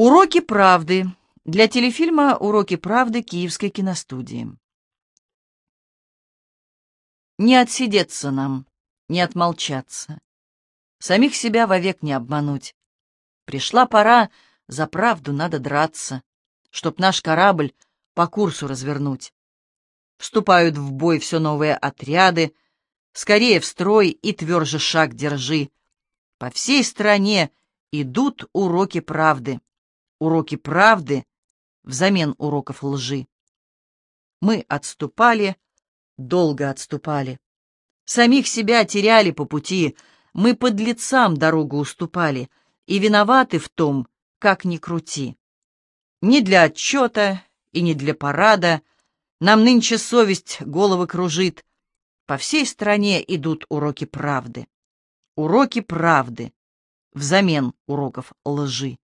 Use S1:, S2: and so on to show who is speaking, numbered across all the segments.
S1: Уроки правды для телефильма «Уроки правды» Киевской киностудии. Не отсидеться нам, не отмолчаться, самих себя вовек не обмануть. Пришла пора, за правду надо драться, чтоб наш корабль по курсу развернуть. Вступают в бой все новые отряды, скорее в строй и тверже шаг держи. По всей стране идут уроки правды уроки правды взамен уроков лжи. Мы отступали, долго отступали. Самих себя теряли по пути, мы под лицам дорогу уступали, и виноваты в том, как ни крути. Ни для отчета и не для парада нам нынче совесть головы кружит. По всей стране идут уроки правды. Уроки правды взамен уроков лжи.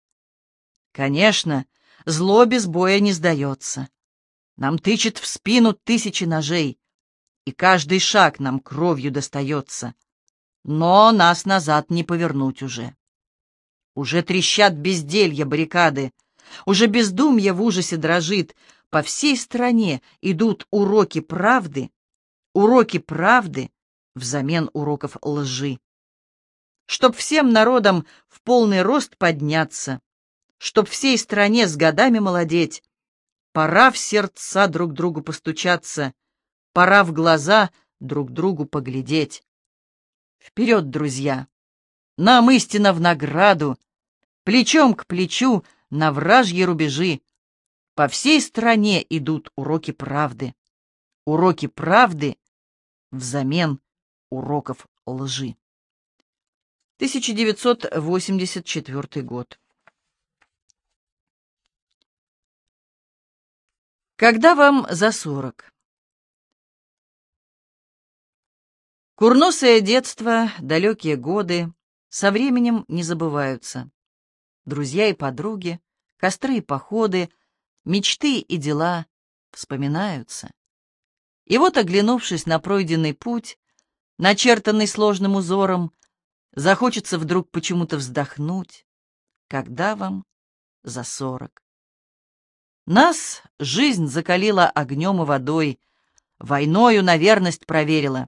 S1: Конечно, зло без боя не сдается. Нам тычет в спину тысячи ножей, и каждый шаг нам кровью достается. Но нас назад не повернуть уже. Уже трещат безделья баррикады, уже бездумье в ужасе дрожит. По всей стране идут уроки правды, уроки правды взамен уроков лжи. Чтоб всем народам в полный рост подняться, чтоб всей стране с годами молодеть. Пора в сердца друг другу постучаться, пора в глаза друг другу поглядеть. Вперед, друзья! Нам истина в награду, плечом к плечу на вражьи рубежи. По всей стране идут уроки правды. Уроки правды взамен уроков лжи. 1984 год. Когда вам за сорок? Курносое детство, далекие годы со временем не забываются. Друзья и подруги, костры и походы, мечты и дела вспоминаются. И вот, оглянувшись на пройденный путь, начертанный сложным узором, захочется вдруг почему-то вздохнуть, когда вам за сорок. Нас жизнь закалила огнем и водой, войною на верность проверила,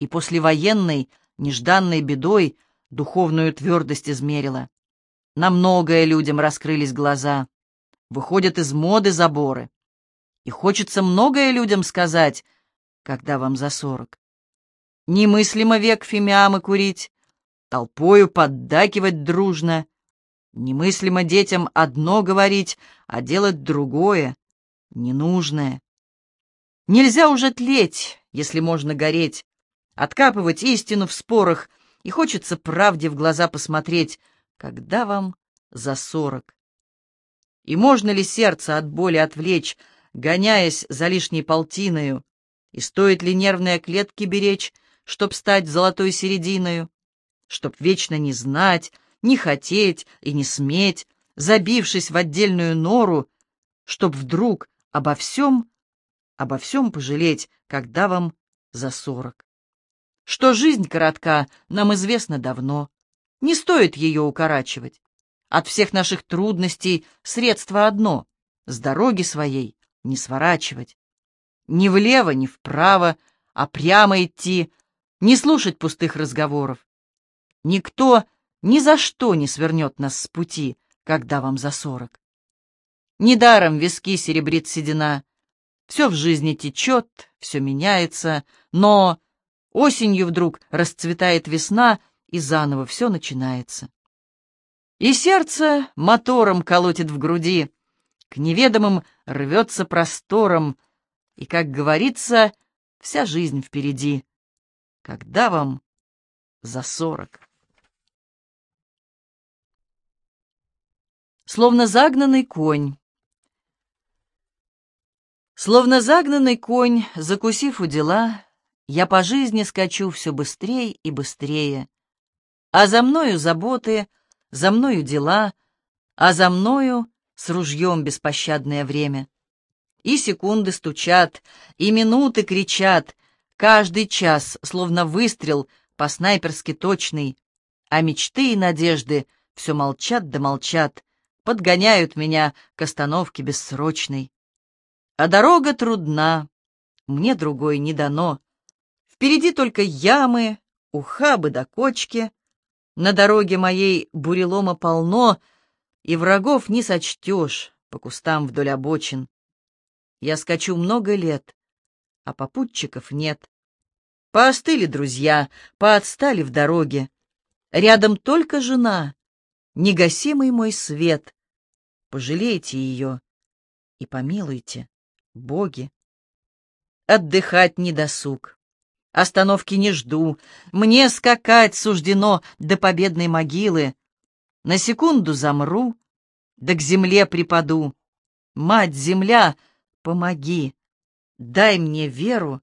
S1: и послевоенной, нежданной бедой духовную твердость измерила. На многое людям раскрылись глаза, выходят из моды заборы. И хочется многое людям сказать, когда вам за сорок. Немыслимо век фимиамы курить, толпою поддакивать дружно, Немыслимо детям одно говорить, а делать другое, ненужное. Нельзя уже тлеть, если можно гореть, откапывать истину в спорах, и хочется правде в глаза посмотреть, когда вам за сорок. И можно ли сердце от боли отвлечь, гоняясь за лишней полтиною, и стоит ли нервные клетки беречь, чтоб стать золотой серединою, чтоб вечно не знать, не хотеть и не сметь, забившись в отдельную нору, чтоб вдруг обо всем, обо всем пожалеть, когда вам за сорок. Что жизнь коротка, нам известно давно. Не стоит ее укорачивать. От всех наших трудностей средство одно — с дороги своей не сворачивать. Ни влево, ни вправо, а прямо идти, не слушать пустых разговоров. Никто ни за что не свернет нас с пути, когда вам за сорок. Недаром виски серебрит седина. Все в жизни течет, все меняется, но осенью вдруг расцветает весна, и заново все начинается. И сердце мотором колотит в груди, к неведомым рвется простором, и, как говорится, вся жизнь впереди. Когда вам за сорок? Словно загнанный конь. Словно загнанный конь, закусив у дела, я по жизни скачу все быстрее и быстрее. А за мною заботы, за мною дела, а за мною с ружьем беспощадное время. И секунды стучат, и минуты кричат, каждый час, словно выстрел по-снайперски точный, а мечты и надежды все молчат да молчат, подгоняют меня к остановке бессрочной. А дорога трудна, мне другой не дано. Впереди только ямы, ухабы до да кочки. На дороге моей бурелома полно, и врагов не сочтешь по кустам вдоль обочин. Я скачу много лет, а попутчиков нет. Поостыли друзья, поотстали в дороге. Рядом только жена, негасимый мой свет. Пожалейте ее и помилуйте, боги. Отдыхать не досуг, остановки не жду, мне скакать суждено до победной могилы. На секунду замру, да к земле припаду. Мать-земля, помоги, дай мне веру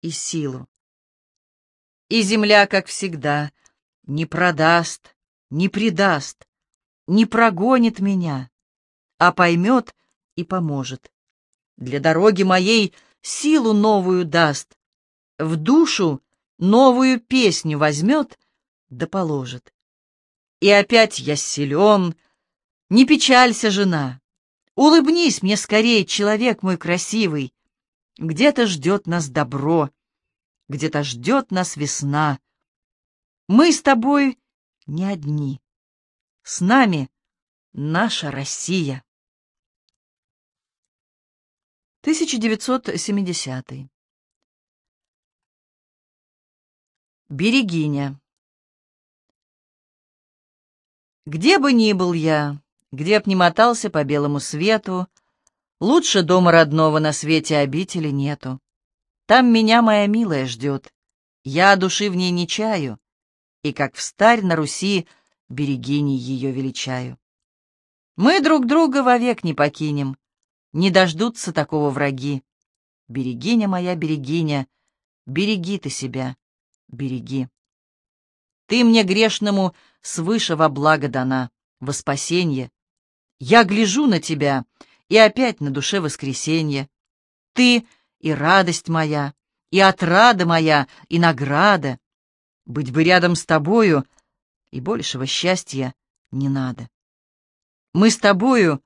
S1: и силу. И земля, как всегда, не продаст, не предаст, не прогонит меня, а поймет и поможет. Для дороги моей силу новую даст, в душу новую песню возьмет да положит. И опять я силен, не печалься, жена, улыбнись мне скорее, человек мой красивый, где-то ждет нас добро, где-то ждет нас весна. Мы с тобой не одни. С нами наша Россия. 1970. Берегиня. Где бы ни был я, где б ни мотался по белому свету, лучше дома родного на свете обители нету. Там меня моя милая ждет, я души в ней не чаю, и, как встарь на Руси, берегиней ее величаю. Мы друг друга вовек не покинем, не дождутся такого враги. Берегиня моя, берегиня, береги ты себя, береги. Ты мне грешному свыше во благо дана, во спасенье. Я гляжу на тебя, и опять на душе воскресенье. Ты и радость моя, и отрада моя, и награда. Быть бы рядом с тобою, и большего счастья не надо. Мы с тобою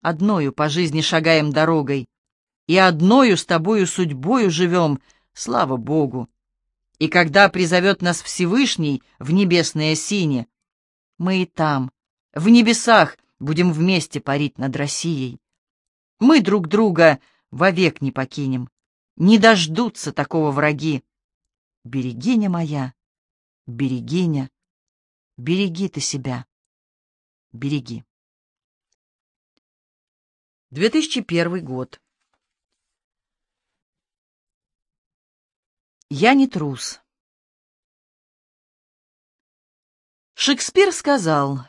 S1: одною по жизни шагаем дорогой, и одною с тобою судьбою живем, слава Богу. И когда призовет нас Всевышний в небесное сине, мы и там, в небесах, будем вместе парить над Россией. Мы друг друга вовек не покинем. Не дождутся такого враги. Берегиня моя, берегиня, береги ты себя, береги. 2001 год. Я не трус. Шекспир сказал,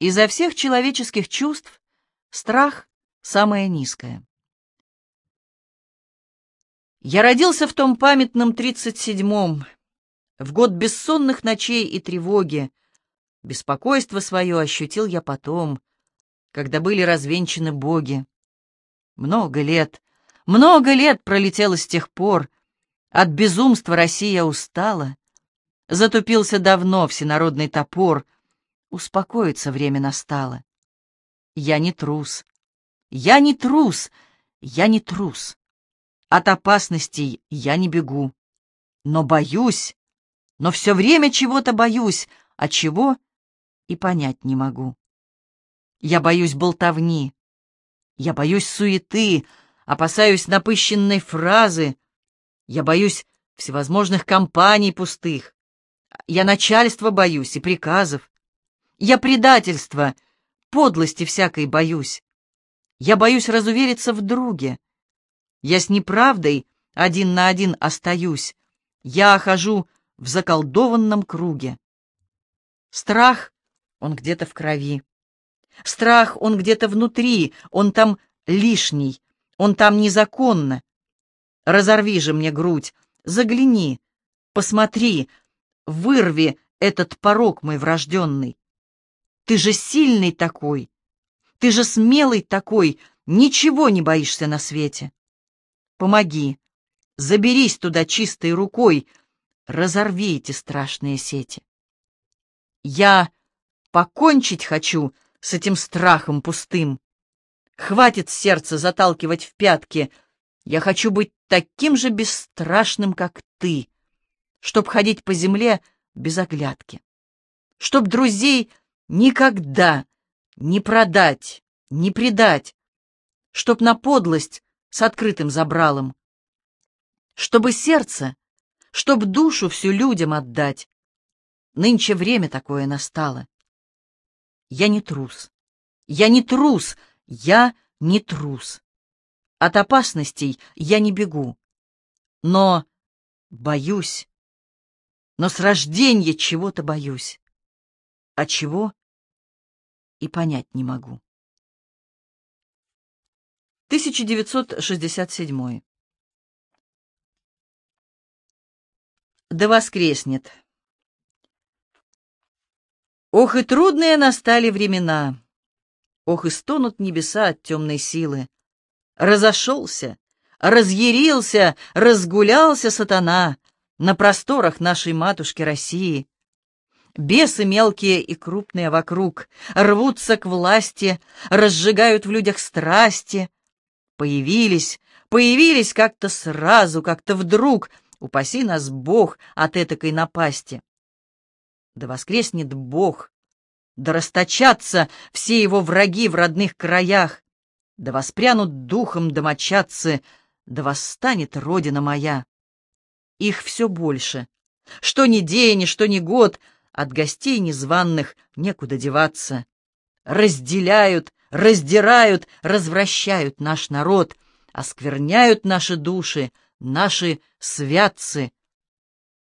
S1: изо всех человеческих чувств страх самое низкое. Я родился в том памятном тридцать седьмом, в год бессонных ночей и тревоги. Беспокойство свое ощутил я потом, когда были развенчаны боги. Много лет, много лет пролетело с тех пор. От безумства Россия устала. Затупился давно всенародный топор. Успокоиться время настало. Я не трус. Я не трус. Я не трус. От опасностей я не бегу. Но боюсь, но все время чего-то боюсь, а чего и понять не могу. Я боюсь болтовни, я боюсь суеты, опасаюсь напыщенной фразы, я боюсь всевозможных компаний пустых, я начальства боюсь и приказов, я предательства, подлости всякой боюсь, я боюсь разувериться в друге, я с неправдой один на один остаюсь. Я хожу в заколдованном круге. Страх, он где-то в крови. Страх, он где-то внутри, он там лишний, он там незаконно. Разорви же мне грудь, загляни, посмотри, вырви этот порог мой врожденный. Ты же сильный такой, ты же смелый такой, ничего не боишься на свете. Помоги. Заберись туда чистой рукой. Разорви эти страшные сети. Я покончить хочу с этим страхом пустым. Хватит сердце заталкивать в пятки. Я хочу быть таким же бесстрашным, как ты, чтоб ходить по земле без оглядки, чтоб друзей никогда не продать, не предать, чтоб на подлость с открытым забралом, чтобы сердце, чтоб душу всю людям отдать. Нынче время такое настало. Я не трус, я не трус, я не трус. От опасностей я не бегу, но боюсь, но с рождения чего-то боюсь. А чего? И понять не могу. 1967. Да воскреснет. Ох, и трудные настали времена. Ох, и стонут небеса от темной силы. Разошелся, разъярился, разгулялся сатана на просторах нашей матушки России. Бесы мелкие и крупные вокруг рвутся к власти, разжигают в людях страсти. Появились, появились как-то сразу, как-то вдруг, упаси нас Бог от этакой напасти. Да воскреснет Бог, да расточатся все его враги в родных краях, да воспрянут духом домочадцы, да восстанет Родина моя. Их все больше. Что ни день, что ни год — от гостей незваных некуда деваться. Разделяют, раздирают, развращают наш народ, оскверняют наши души, наши святцы.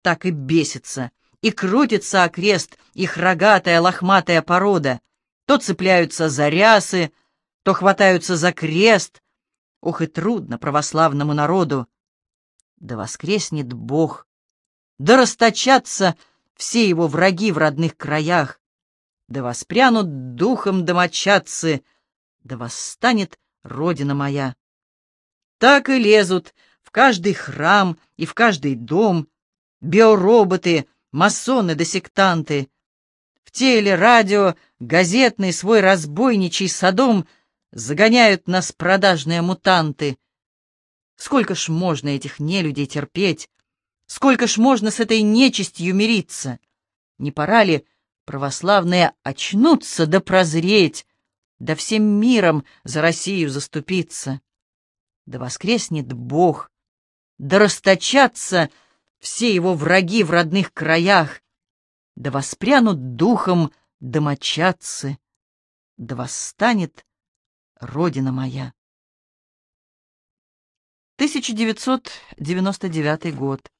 S1: Так и бесится, и крутится окрест их рогатая лохматая порода. То цепляются за рясы, то хватаются за крест. Ох и трудно православному народу. Да воскреснет Бог, да расточатся все его враги в родных краях, да воспрянут духом домочадцы, да восстанет Родина моя. Так и лезут в каждый храм и в каждый дом биороботы, масоны да сектанты. В теле, радио, газетный свой разбойничий садом загоняют нас продажные мутанты. Сколько ж можно этих нелюдей терпеть? Сколько ж можно с этой нечистью мириться? Не пора ли православные очнуться да прозреть, да всем миром за Россию заступиться? Да воскреснет Бог, да расточатся все его враги в родных краях, да воспрянут духом домочадцы, да восстанет Родина моя. 1999 год.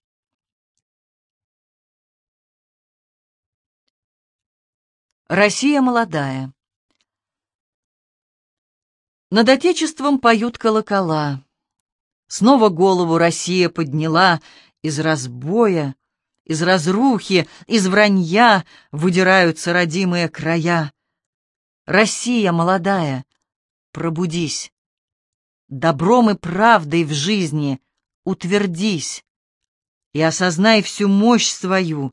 S1: Россия молодая. Над Отечеством поют колокола. Снова голову Россия подняла из разбоя, из разрухи, из вранья выдираются родимые края. Россия молодая, пробудись. Добром и правдой в жизни утвердись и осознай всю мощь свою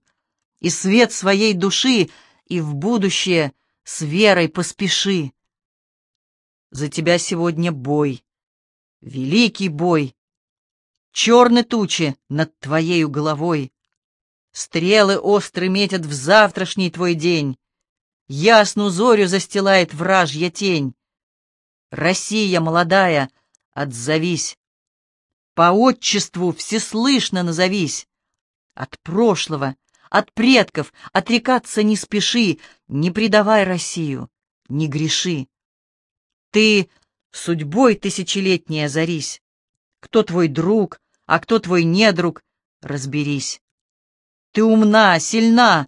S1: и свет своей души — и в будущее с верой поспеши. За тебя сегодня бой, великий бой. Черны тучи над твоею головой. Стрелы остры метят в завтрашний твой день. Ясну зорю застилает вражья тень. Россия молодая, отзовись. По отчеству всеслышно назовись. От прошлого от предков отрекаться не спеши, не предавай Россию, не греши. Ты судьбой тысячелетней озарись. Кто твой друг, а кто твой недруг, разберись. Ты умна, сильна,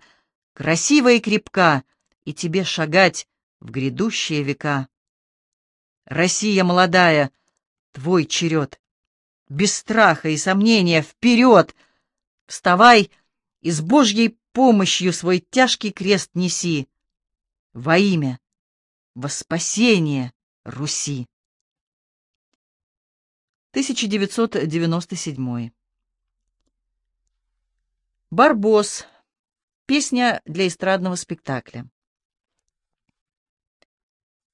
S1: красива и крепка, и тебе шагать в грядущие века. Россия молодая, твой черед. Без страха и сомнения вперед! Вставай и с Божьей помощью свой тяжкий крест неси во имя, во спасение Руси. 1997 Барбос. Песня для эстрадного спектакля.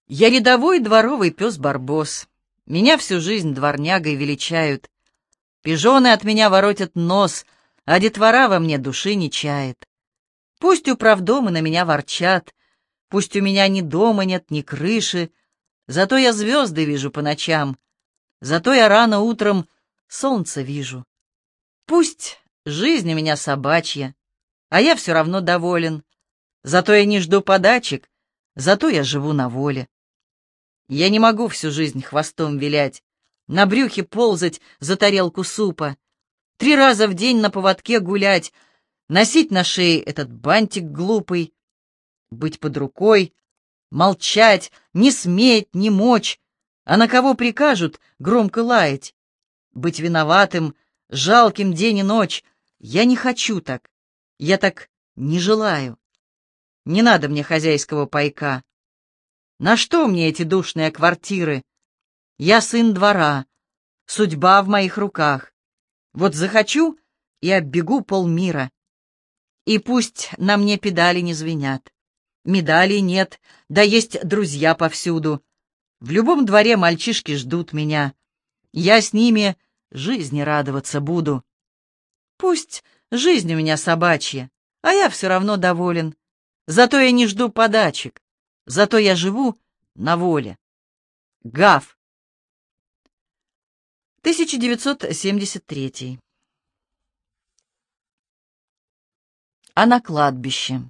S1: Я рядовой дворовый пес Барбос. Меня всю жизнь дворнягой величают. Пижоны от меня воротят нос, а детвора во мне души не чает. Пусть управдомы на меня ворчат, пусть у меня ни дома нет, ни крыши, зато я звезды вижу по ночам, зато я рано утром солнце вижу. Пусть жизнь у меня собачья, а я все равно доволен, зато я не жду подачек, зато я живу на воле. Я не могу всю жизнь хвостом вилять, на брюхе ползать за тарелку супа, три раза в день на поводке гулять, носить на шее этот бантик глупый, быть под рукой, молчать, не сметь, не мочь, а на кого прикажут громко лаять, быть виноватым, жалким день и ночь. Я не хочу так, я так не желаю. Не надо мне хозяйского пайка. На что мне эти душные квартиры? Я сын двора, судьба в моих руках. Вот захочу и оббегу полмира. И пусть на мне педали не звенят. Медалей нет, да есть друзья повсюду. В любом дворе мальчишки ждут меня. Я с ними жизни радоваться буду. Пусть жизнь у меня собачья, а я все равно доволен. Зато я не жду подачек, зато я живу на воле. Гав. 1973 а на кладбище.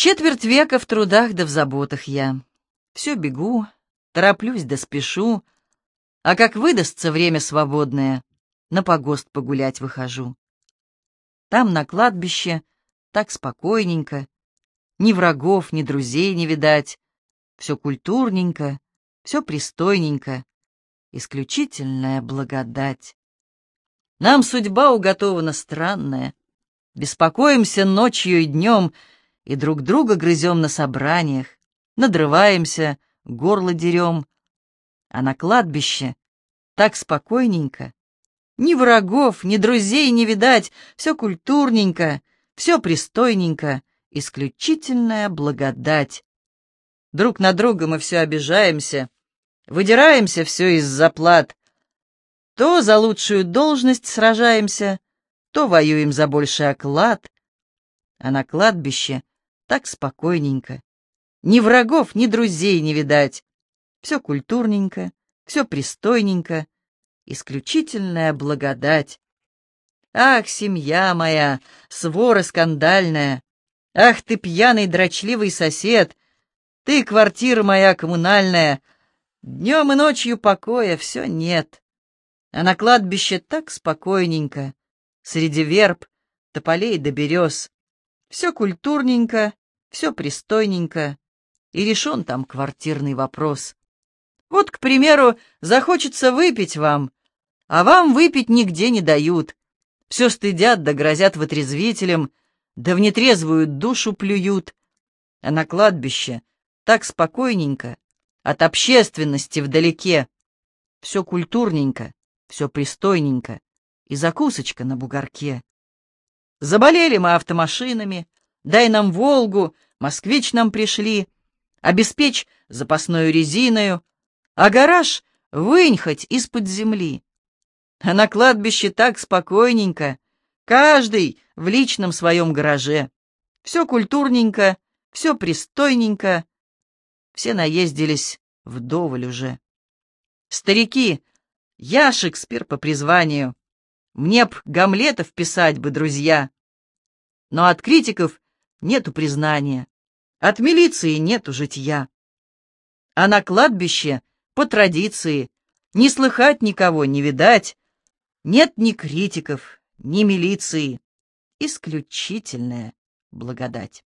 S1: Четверть века в трудах да в заботах я. Все бегу, тороплюсь да спешу, а как выдастся время свободное, на погост погулять выхожу. Там, на кладбище, так спокойненько, ни врагов, ни друзей не видать, все культурненько, все пристойненько, исключительная благодать. Нам судьба уготована странная. Беспокоимся ночью и днем, и друг друга грызем на собраниях, надрываемся, горло дерем. А на кладбище так спокойненько. Ни врагов, ни друзей не видать, все культурненько, все пристойненько, исключительная благодать. Друг на друга мы все обижаемся, выдираемся все из заплат, то за лучшую должность сражаемся, то воюем за больший оклад. А на кладбище так спокойненько. Ни врагов, ни друзей не видать. Все культурненько, все пристойненько. Исключительная благодать. Ах, семья моя, свора скандальная! Ах, ты пьяный дрочливый сосед! Ты, квартира моя коммунальная! Днем и ночью покоя все нет. А на кладбище так спокойненько, среди верб, тополей да берез. Все культурненько, все пристойненько, и решен там квартирный вопрос. Вот, к примеру, захочется выпить вам, а вам выпить нигде не дают. Все стыдят да грозят вытрезвителем, да в нетрезвую душу плюют. А на кладбище так спокойненько, от общественности вдалеке. Все культурненько, все пристойненько, и закусочка на бугорке. Заболели мы автомашинами, дай нам «Волгу», «Москвич» нам пришли, обеспечь запасную резиною, а гараж вынь хоть из-под земли. А на кладбище так спокойненько, каждый в личном своем гараже. Все культурненько, все пристойненько, все наездились вдоволь уже. Старики я Шекспир по призванию. Мне б Гамлетов писать бы, друзья. Но от критиков нету признания, от милиции нету житья. А на кладбище, по традиции, не слыхать никого, не видать, нет ни критиков, ни милиции. Исключительная благодать.